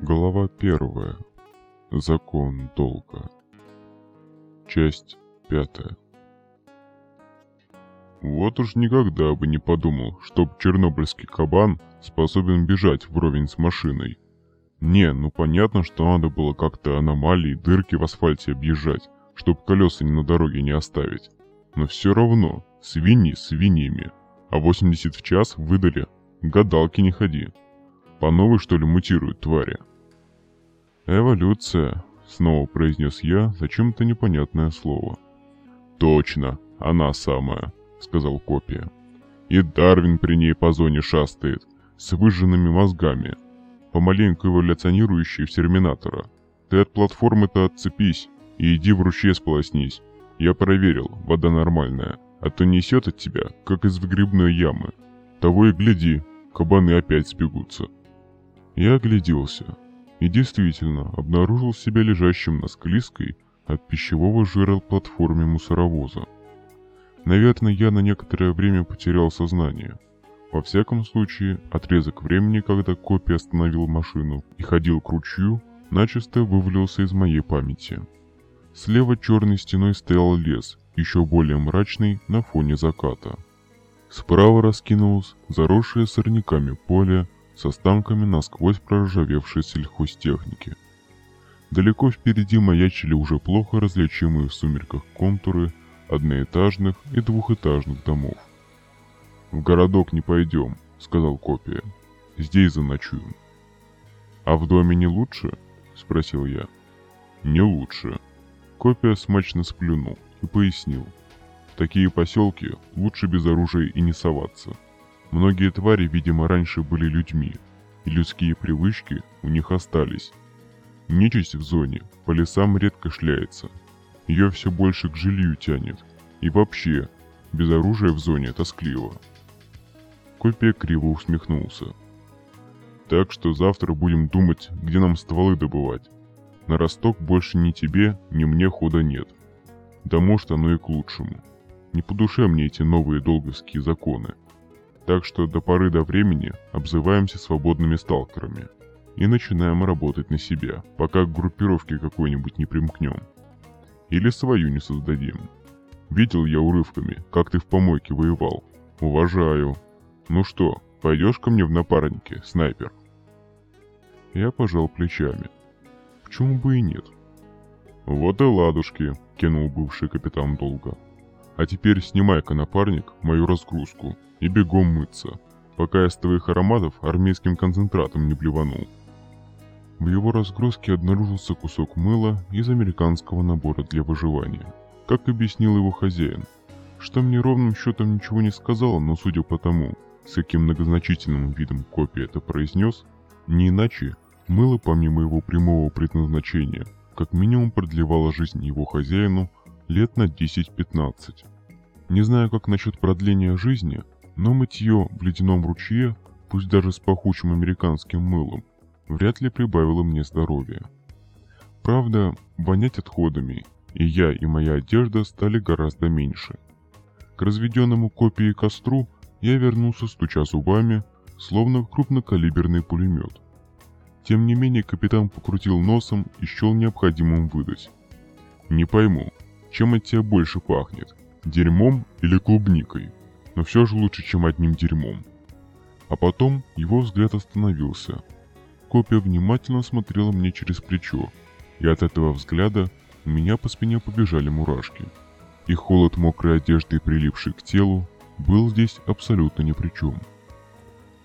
Глава первая. Закон долга. Часть пятая. Вот уж никогда бы не подумал, чтоб чернобыльский кабан способен бежать вровень с машиной. Не, ну понятно, что надо было как-то аномалии, дырки в асфальте объезжать, чтоб колеса на дороге не оставить. Но все равно, свиньи свиньями, а 80 в час выдали, гадалки не ходи. По новой, что ли, мутируют твари? «Эволюция», — снова произнес я зачем-то непонятное слово. «Точно, она самая», — сказал копия. «И Дарвин при ней по зоне шастает, с выжженными мозгами, помаленьку эволюционирующий в терминатора. Ты от платформы-то отцепись и иди в ручье сполоснись. Я проверил, вода нормальная, а то несет от тебя, как из выгребной ямы. Того и гляди, кабаны опять сбегутся». Я огляделся и действительно обнаружил себя лежащим на склизкой от пищевого жира платформе мусоровоза. Наверное, я на некоторое время потерял сознание. Во всяком случае, отрезок времени, когда копия остановил машину и ходил к ручью, начисто вывалился из моей памяти. Слева черной стеной стоял лес, еще более мрачный на фоне заката. Справа раскинулось заросшее сорняками поле с останками насквозь проржавевшей сельхозтехники. Далеко впереди маячили уже плохо различимые в сумерках контуры одноэтажных и двухэтажных домов. «В городок не пойдем», — сказал копия. «Здесь заночуем». «А в доме не лучше?» — спросил я. «Не лучше». Копия смачно сплюнул и пояснил. «В такие поселки лучше без оружия и не соваться». Многие твари, видимо, раньше были людьми, и людские привычки у них остались. Нечисть в зоне по лесам редко шляется. Ее все больше к жилью тянет. И вообще, без оружия в зоне тоскливо. Копия криво усмехнулся. Так что завтра будем думать, где нам стволы добывать. На росток больше ни тебе, ни мне хода нет. Да может оно и к лучшему. Не по душе мне эти новые долговские законы. Так что до поры до времени обзываемся свободными сталкерами и начинаем работать на себя, пока к группировке какой-нибудь не примкнем. Или свою не создадим. Видел я урывками, как ты в помойке воевал. Уважаю. Ну что, пойдешь ко мне в напарнике, снайпер? Я пожал плечами. Почему бы и нет? Вот и ладушки, кинул бывший капитан долго. А теперь снимай-ка напарник мою разгрузку и бегом мыться, пока я с твоих ароматов армейским концентратом не блеванул. В его разгрузке обнаружился кусок мыла из американского набора для выживания. Как объяснил его хозяин, что мне ровным счетом ничего не сказал, но судя по тому, с каким многозначительным видом копия это произнес, не иначе мыло помимо его прямого предназначения как минимум продлевало жизнь его хозяину лет на 10-15. Не знаю, как насчет продления жизни, но мытье в ледяном ручье, пусть даже с пахучим американским мылом, вряд ли прибавило мне здоровья. Правда, вонять отходами и я, и моя одежда стали гораздо меньше. К разведенному копии костру я вернулся, стуча зубами, словно крупнокалиберный пулемет. Тем не менее, капитан покрутил носом и счел необходимым выдать. «Не пойму, чем от тебя больше пахнет, дерьмом или клубникой?» но все же лучше, чем одним дерьмом. А потом его взгляд остановился. Копия внимательно смотрела мне через плечо, и от этого взгляда у меня по спине побежали мурашки. И холод мокрой одежды, прилипший к телу, был здесь абсолютно ни при чем.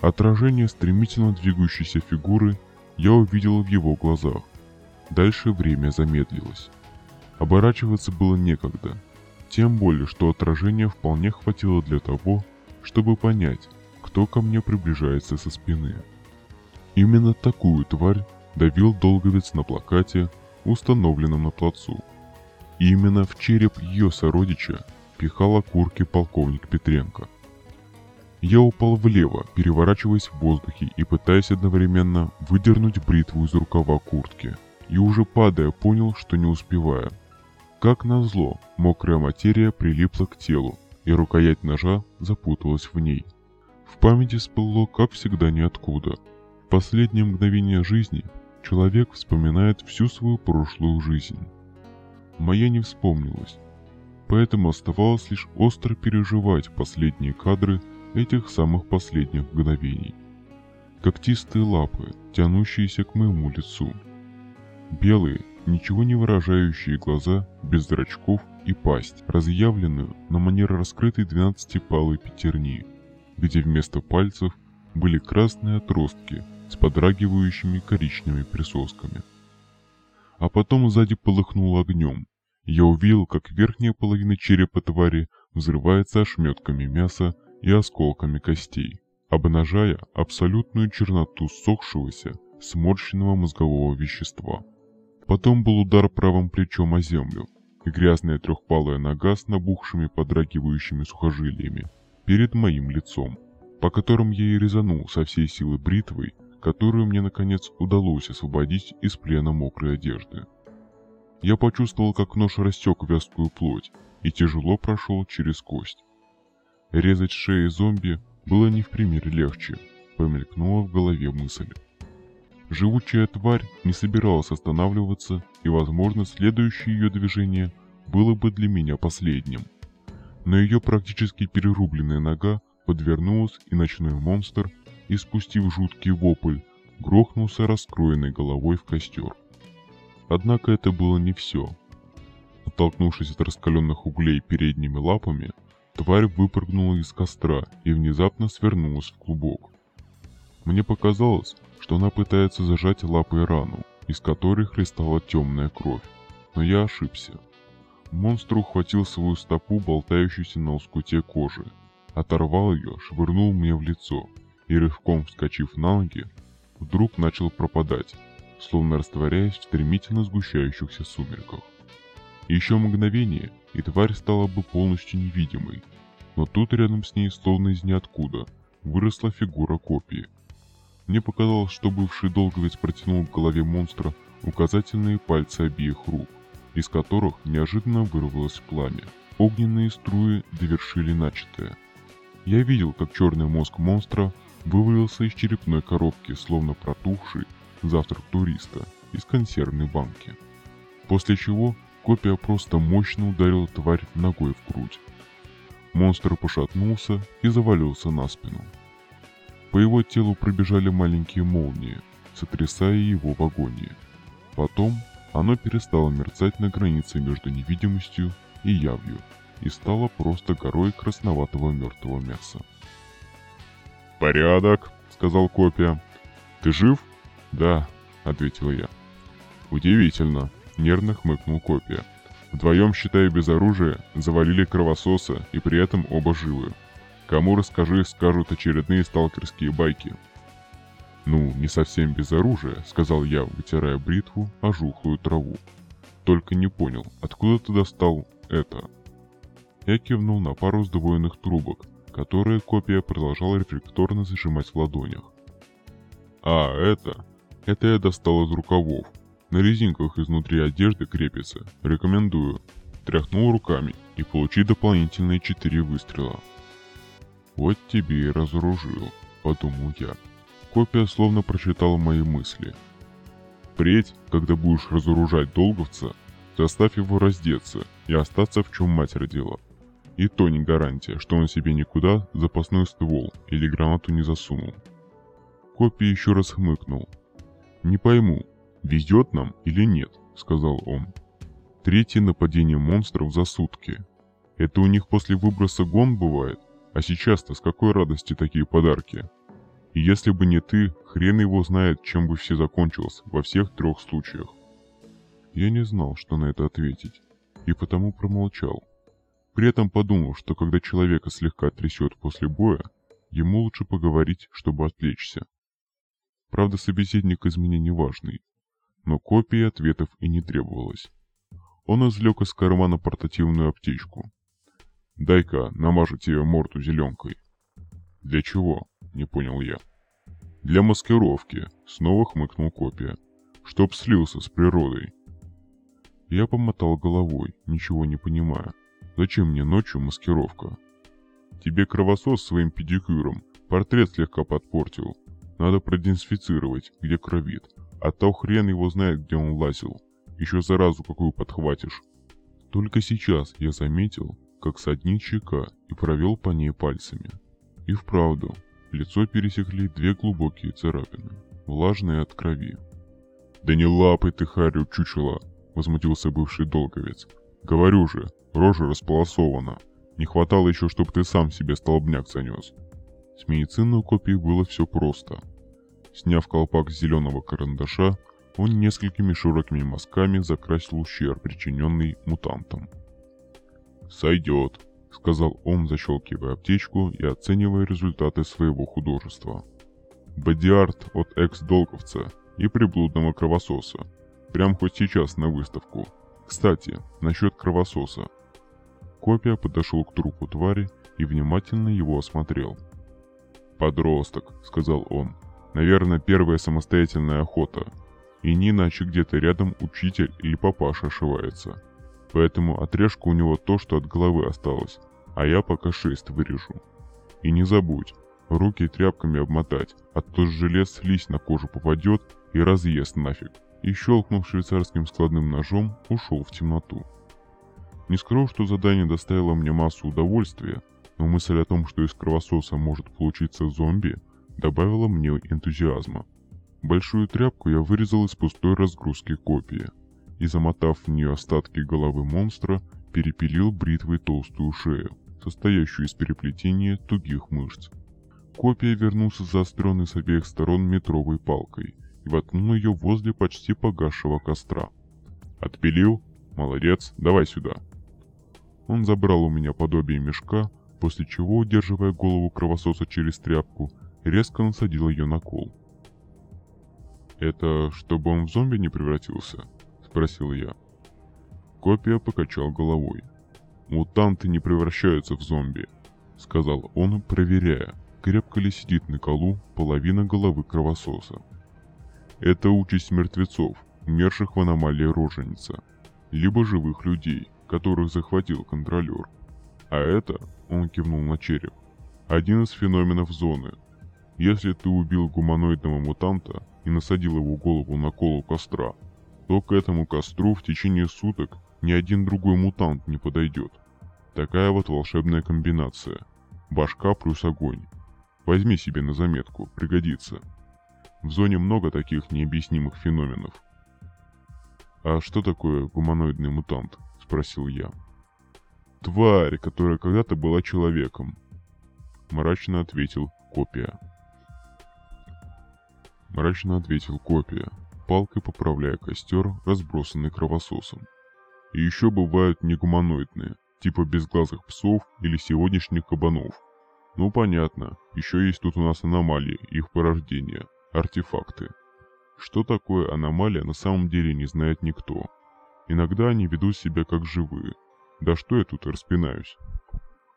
Отражение стремительно двигающейся фигуры я увидел в его глазах. Дальше время замедлилось. Оборачиваться было некогда – тем более, что отражения вполне хватило для того, чтобы понять, кто ко мне приближается со спины. Именно такую тварь давил долговец на плакате, установленном на плацу. И именно в череп ее сородича пихал окурки полковник Петренко. Я упал влево, переворачиваясь в воздухе и пытаясь одновременно выдернуть бритву из рукава куртки. И уже падая, понял, что не успеваю. Как назло, мокрая материя прилипла к телу, и рукоять ножа запуталась в ней. В памяти всплыло, как всегда, ниоткуда. В последнее мгновение жизни человек вспоминает всю свою прошлую жизнь. Моя не вспомнилась, поэтому оставалось лишь остро переживать последние кадры этих самых последних мгновений. Когтистые лапы, тянущиеся к моему лицу. Белые, ничего не выражающие глаза, без зрачков и пасть, разъявленную на манер раскрытой двенадцатипалой пятерни, где вместо пальцев были красные отростки с подрагивающими коричневыми присосками. А потом сзади полыхнуло огнем. Я увидел, как верхняя половина черепа твари взрывается ошметками мяса и осколками костей, обнажая абсолютную черноту сохшегося, сморщенного мозгового вещества. Потом был удар правым плечом о землю, и грязная трехпалая нога с набухшими подрагивающими сухожилиями перед моим лицом, по которым я и резанул со всей силы бритвой, которую мне наконец удалось освободить из плена мокрой одежды. Я почувствовал, как нож растек вязкую плоть и тяжело прошел через кость. Резать шеи зомби было не в пример легче, помелькнула в голове мысль. Живучая тварь не собиралась останавливаться, и, возможно, следующее ее движение было бы для меня последним. Но ее практически перерубленная нога подвернулась, и ночной монстр, испустив жуткий вопль, грохнулся раскроенной головой в костер. Однако это было не все. Оттолкнувшись от раскаленных углей передними лапами, тварь выпрыгнула из костра и внезапно свернулась в клубок. Мне показалось, что она пытается зажать лапой рану, из которой хлестала темная кровь, но я ошибся. Монстр ухватил свою стопу, болтающуюся на лоскуте кожи, оторвал ее, швырнул мне в лицо и, рывком вскочив на ноги, вдруг начал пропадать, словно растворяясь в стремительно сгущающихся сумерках. Еще мгновение, и тварь стала бы полностью невидимой, но тут рядом с ней, словно из ниоткуда, выросла фигура копии. Мне показалось, что бывший долговец протянул к голове монстра указательные пальцы обеих рук, из которых неожиданно вырвалось пламя. Огненные струи довершили начатое. Я видел, как черный мозг монстра вывалился из черепной коробки, словно протухший завтрак туриста из консервной банки. После чего копия просто мощно ударила тварь ногой в грудь. Монстр пошатнулся и завалился на спину. По его телу пробежали маленькие молнии, сотрясая его в агонии. Потом оно перестало мерцать на границе между невидимостью и явью и стало просто горой красноватого мертвого мяса. «Порядок», — сказал Копия. «Ты жив?» «Да», — ответил я. «Удивительно», — нервно хмыкнул Копия. «Вдвоем, считая без оружия, завалили кровососа и при этом оба живы. Кому расскажи, скажут очередные сталкерские байки». «Ну, не совсем без оружия», — сказал я, вытирая бритву о жухлую траву. «Только не понял, откуда ты достал это?» Я кивнул на пару сдвоенных трубок, которые копия продолжала рефлекторно зажимать в ладонях. «А, это...» Это я достал из рукавов. На резинках изнутри одежды крепится. Рекомендую. Тряхнул руками и получи дополнительные четыре выстрела. Вот тебе и разоружил, подумал я. Копия словно прочитала мои мысли. Впредь, когда будешь разоружать долговца, заставь его раздеться и остаться в чем мать родила. И то не гарантия, что он себе никуда запасной ствол или гранату не засунул. Копия еще раз хмыкнул. «Не пойму, везет нам или нет», — сказал он. «Третье нападение монстров за сутки. Это у них после выброса гон бывает? А сейчас-то с какой радости такие подарки?» И если бы не ты, хрен его знает, чем бы все закончилось во всех трех случаях. Я не знал, что на это ответить, и потому промолчал. При этом подумал, что когда человека слегка трясет после боя, ему лучше поговорить, чтобы отвлечься. Правда, собеседник из меня не важный, но копии ответов и не требовалось. Он извлек из кармана портативную аптечку. «Дай-ка, намажу тебе морду зеленкой». «Для чего?» — не понял я. «Для маскировки», — снова хмыкнул копия. «Чтоб слился с природой». Я помотал головой, ничего не понимая. Зачем мне ночью маскировка? Тебе кровосос своим педикюром портрет слегка подпортил. Надо продезинфицировать, где кровит, а то хрен его знает, где он лазил. Еще заразу какую подхватишь. Только сейчас я заметил, как саднит щека и провел по ней пальцами. И вправду, лицо пересекли две глубокие царапины, влажные от крови. «Да не лапай ты, Харю, чучело!» — возмутился бывший долговец. «Говорю же, рожа располосована. Не хватало еще, чтобы ты сам себе столбняк занес». С медицинной копией было все просто. Сняв колпак с зеленого карандаша, он несколькими широкими мазками закрасил ущерб, причиненный мутантам. «Сойдет», — сказал он, защелкивая аптечку и оценивая результаты своего художества. «Бодиарт от экс-долговца и приблудного кровососа. Прям хоть сейчас на выставку. Кстати, насчет кровососа». Копия подошел к трупу твари и внимательно его осмотрел. «Подросток», — сказал он. «Наверное, первая самостоятельная охота. И не иначе где-то рядом учитель или папаша ошивается. Поэтому отрежка у него то, что от головы осталось, а я пока шесть вырежу. И не забудь, руки тряпками обмотать, а то желез слизь на кожу попадет и разъест нафиг. И щелкнув швейцарским складным ножом, ушел в темноту. Не скажу, что задание доставило мне массу удовольствия, но мысль о том, что из кровососа может получиться зомби, добавила мне энтузиазма. Большую тряпку я вырезал из пустой разгрузки копии – и, замотав в нее остатки головы монстра, перепилил бритвой толстую шею, состоящую из переплетения тугих мышц. Копия вернулся заостренной с обеих сторон метровой палкой и воткнул ее возле почти погасшего костра. «Отпилил? Молодец, давай сюда!» Он забрал у меня подобие мешка, после чего, удерживая голову кровососа через тряпку, резко насадил ее на кол. «Это чтобы он в зомби не превратился?» Спросил я. Копия покачал головой. «Мутанты не превращаются в зомби», — сказал он, проверяя, крепко ли сидит на колу половина головы кровососа. «Это участь мертвецов, умерших в аномалии роженица, либо живых людей, которых захватил контролер. А это, — он кивнул на череп, — один из феноменов зоны. Если ты убил гуманоидного мутанта и насадил его голову на колу костра, то к этому костру в течение суток ни один другой мутант не подойдет. Такая вот волшебная комбинация. Башка плюс огонь. Возьми себе на заметку, пригодится. В зоне много таких необъяснимых феноменов. «А что такое гуманоидный мутант?» – спросил я. «Тварь, которая когда-то была человеком», – мрачно ответил Копия. Мрачно ответил Копия палкой поправляя костер, разбросанный кровососом. И еще бывают негуманоидные, типа безглазых псов или сегодняшних кабанов. Ну понятно, еще есть тут у нас аномалии, их порождения, артефакты. Что такое аномалия на самом деле не знает никто. Иногда они ведут себя как живые. Да что я тут распинаюсь?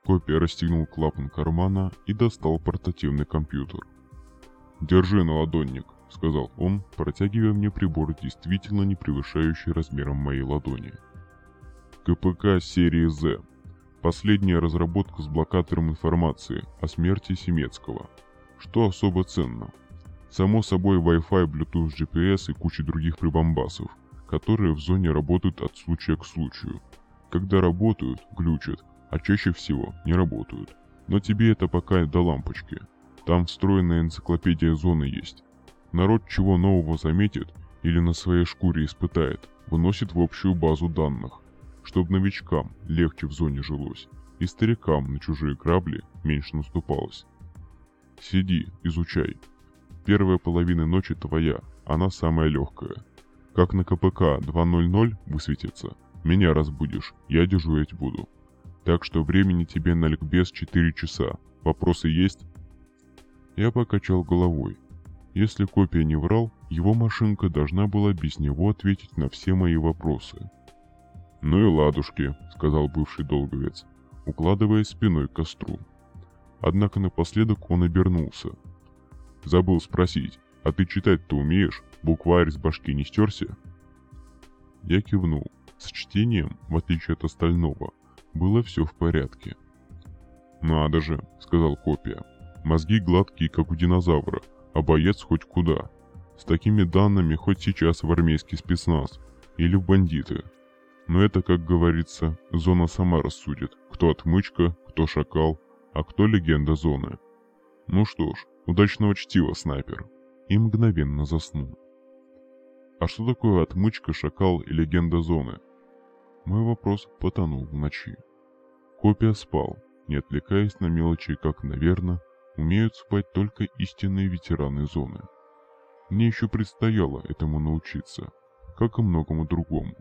Копия расстегнул клапан кармана и достал портативный компьютер. «Держи на ладонник», — сказал он, протягивая мне прибор, действительно не превышающий размером моей ладони. КПК серии Z. Последняя разработка с блокатором информации о смерти Семецкого. Что особо ценно? Само собой Wi-Fi, Bluetooth, GPS и куча других прибамбасов, которые в зоне работают от случая к случаю. Когда работают, глючат, а чаще всего не работают. Но тебе это пока до лампочки. Там встроенная энциклопедия зоны есть, Народ чего нового заметит или на своей шкуре испытает, выносит в общую базу данных, чтобы новичкам легче в зоне жилось, и старикам на чужие грабли меньше наступалось. Сиди, изучай. Первая половина ночи твоя, она самая легкая. Как на КПК 2.00 высветится, меня разбудишь, я дежурить буду. Так что времени тебе на ликбез 4 часа. Вопросы есть? Я покачал головой, если копия не врал, его машинка должна была без него ответить на все мои вопросы. «Ну и ладушки», — сказал бывший долговец, укладывая спиной к костру. Однако напоследок он обернулся. «Забыл спросить, а ты читать-то умеешь? Букварь с башки не стерся?» Я кивнул. С чтением, в отличие от остального, было все в порядке. «Надо же», — сказал копия. «Мозги гладкие, как у динозавра, а боец хоть куда. С такими данными хоть сейчас в армейский спецназ или в бандиты. Но это, как говорится, зона сама рассудит, кто отмычка, кто шакал, а кто легенда зоны. Ну что ж, удачного чтива, снайпер. И мгновенно заснул. А что такое отмычка, шакал и легенда зоны? Мой вопрос потонул в ночи. Копия спал, не отвлекаясь на мелочи, как, наверное, умеют спать только истинные ветераны зоны. Мне еще предстояло этому научиться, как и многому другому.